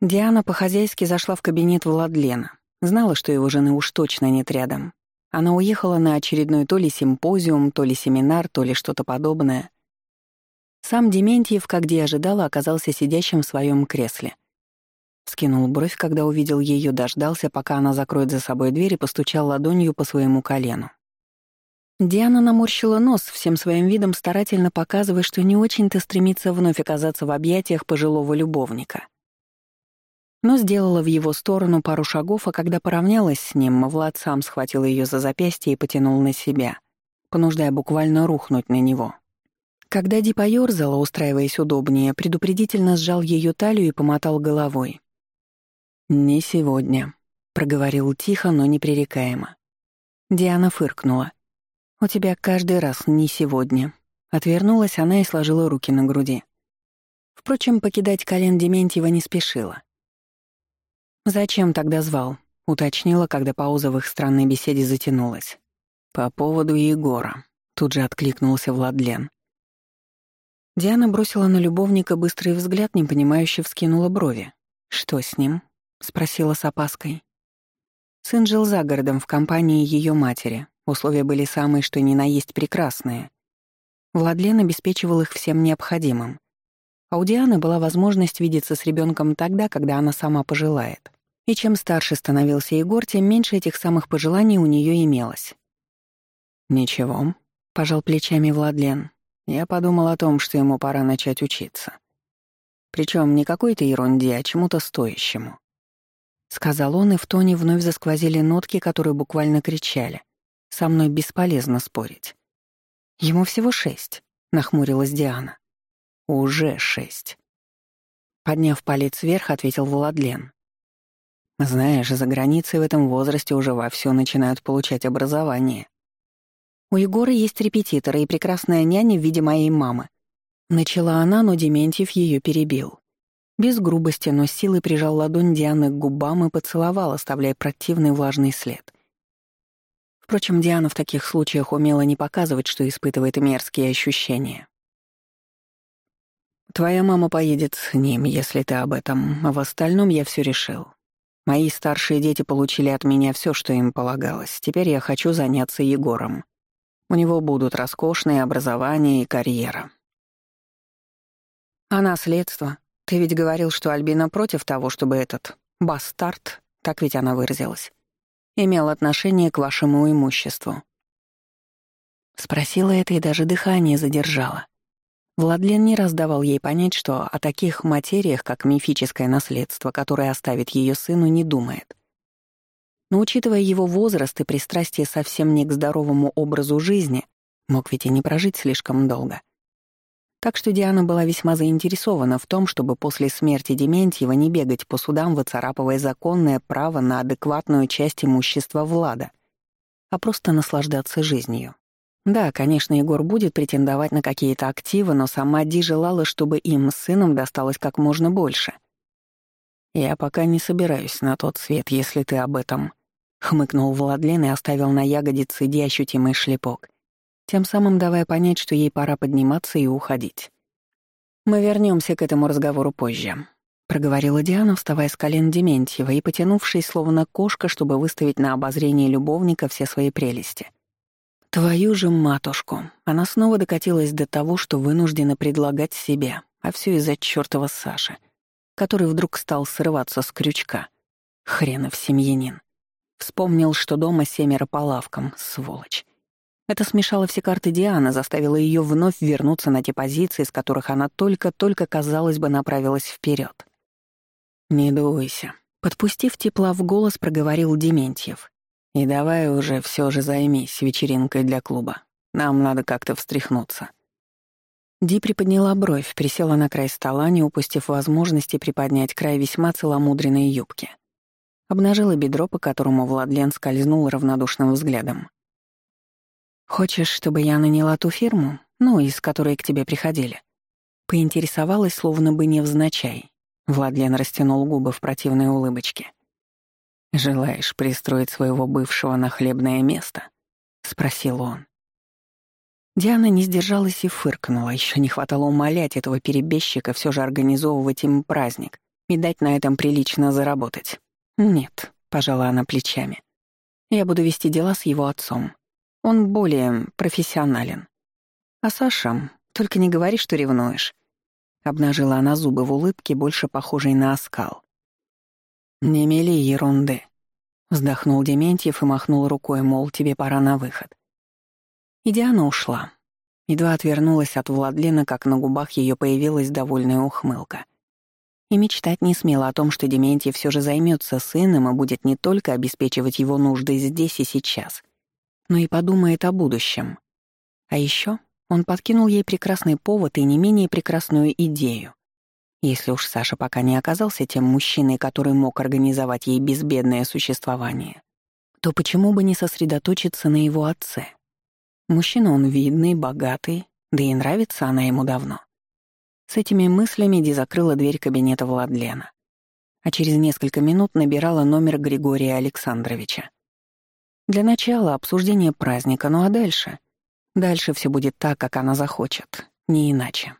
Диана по-хозяйски зашла в кабинет Владлена. Знала, что его жены уж точно нет рядом. Она уехала на очередной то ли симпозиум, то ли семинар, то ли что-то подобное. Сам Дементьев, как где ожидала, оказался сидящим в своем кресле. Скинул бровь, когда увидел ее, дождался, пока она закроет за собой дверь и постучал ладонью по своему колену. Диана наморщила нос, всем своим видом старательно показывая, что не очень-то стремится вновь оказаться в объятиях пожилого любовника. Но сделала в его сторону пару шагов, а когда поравнялась с ним, Влад сам схватил ее за запястье и потянул на себя, понуждая буквально рухнуть на него. Когда Ди поёрзала, устраиваясь удобнее, предупредительно сжал ее талию и помотал головой. «Не сегодня», — проговорил тихо, но непререкаемо. Диана фыркнула. «У тебя каждый раз не сегодня». Отвернулась она и сложила руки на груди. Впрочем, покидать колен Дементьева не спешила. «Зачем тогда звал?» — уточнила, когда пауза в их странной беседе затянулась. «По поводу Егора», — тут же откликнулся Владлен. Диана бросила на любовника быстрый взгляд, непонимающе вскинула брови. «Что с ним?» — спросила с опаской. Сын жил за городом в компании ее матери. Условия были самые, что ни на есть прекрасные. Владлен обеспечивал их всем необходимым. А у Дианы была возможность видеться с ребенком тогда, когда она сама пожелает. И чем старше становился Егор, тем меньше этих самых пожеланий у нее имелось. «Ничего», — пожал плечами Владлен. Я подумал о том, что ему пора начать учиться. Причем не какой-то ерунде, а чему-то стоящему. Сказал он, и в тоне вновь засквозили нотки, которые буквально кричали. «Со мной бесполезно спорить». «Ему всего шесть», — нахмурилась Диана. «Уже шесть». Подняв палец вверх, ответил Владлен. «Знаешь, за границей в этом возрасте уже вовсю начинают получать образование. У Егора есть репетиторы и прекрасная няня в виде моей мамы. Начала она, но Дементьев ее перебил. Без грубости, но с силой прижал ладонь Дианы к губам и поцеловал, оставляя противный влажный след. Впрочем, Диана в таких случаях умела не показывать, что испытывает мерзкие ощущения. «Твоя мама поедет с ним, если ты об этом, а в остальном я все решил. Мои старшие дети получили от меня все, что им полагалось. Теперь я хочу заняться Егором. У него будут роскошные образование и карьера. А наследство? Ты ведь говорил, что Альбина против того, чтобы этот бастард, так ведь она выразилась, имел отношение к вашему имуществу. Спросила это и даже дыхание задержала. Владлен не раз давал ей понять, что о таких материях, как мифическое наследство, которое оставит ее сыну, не думает. Но учитывая его возраст и пристрастие совсем не к здоровому образу жизни, мог ведь и не прожить слишком долго. Так что Диана была весьма заинтересована в том, чтобы после смерти Дементьева не бегать по судам, выцарапывая законное право на адекватную часть имущества Влада, а просто наслаждаться жизнью. Да, конечно, Егор будет претендовать на какие-то активы, но сама Ди желала, чтобы им с сыном досталось как можно больше. «Я пока не собираюсь на тот свет, если ты об этом», — хмыкнул Владлен и оставил на ягодице Ди ощутимый шлепок, тем самым давая понять, что ей пора подниматься и уходить. «Мы вернемся к этому разговору позже», — проговорила Диана, вставая с колен Дементьева и потянувшись, словно кошка, чтобы выставить на обозрение любовника все свои прелести. Твою же матушку. Она снова докатилась до того, что вынуждена предлагать себе, а все из-за чёртова Саши — который вдруг стал срываться с крючка. Хренов семьянин. Вспомнил, что дома семеро по лавкам, сволочь. Это смешало все карты Дианы, заставило ее вновь вернуться на те позиции, с которых она только-только, казалось бы, направилась вперед. «Не дуйся», — подпустив тепла в голос, проговорил Дементьев. «И давай уже все же займись вечеринкой для клуба. Нам надо как-то встряхнуться». Ди приподняла бровь, присела на край стола, не упустив возможности приподнять край весьма целомудренной юбки. Обнажила бедро, по которому Владлен скользнул равнодушным взглядом. «Хочешь, чтобы я наняла ту фирму, ну, из которой к тебе приходили?» Поинтересовалась, словно бы невзначай. Владлен растянул губы в противной улыбочке. «Желаешь пристроить своего бывшего на хлебное место?» — спросил он. Диана не сдержалась и фыркнула. Еще не хватало умолять этого перебежчика все же организовывать им праздник, и дать на этом прилично заработать. Нет, пожала она плечами. Я буду вести дела с его отцом. Он более профессионален. А Саша, только не говори, что ревнуешь. Обнажила она зубы в улыбке, больше похожей на оскал. «Не мели ерунды», — вздохнул Дементьев и махнул рукой, мол, тебе пора на выход. И Диана ушла. Едва отвернулась от Владлена, как на губах ее появилась довольная ухмылка. И мечтать не смела о том, что Дементьев все же займется сыном и будет не только обеспечивать его нужды здесь и сейчас, но и подумает о будущем. А еще он подкинул ей прекрасный повод и не менее прекрасную идею. Если уж Саша пока не оказался тем мужчиной, который мог организовать ей безбедное существование, то почему бы не сосредоточиться на его отце? Мужчина он видный, богатый, да и нравится она ему давно. С этими мыслями Ди закрыла дверь кабинета Владлена, а через несколько минут набирала номер Григория Александровича. Для начала обсуждение праздника, ну а дальше? Дальше все будет так, как она захочет, не иначе.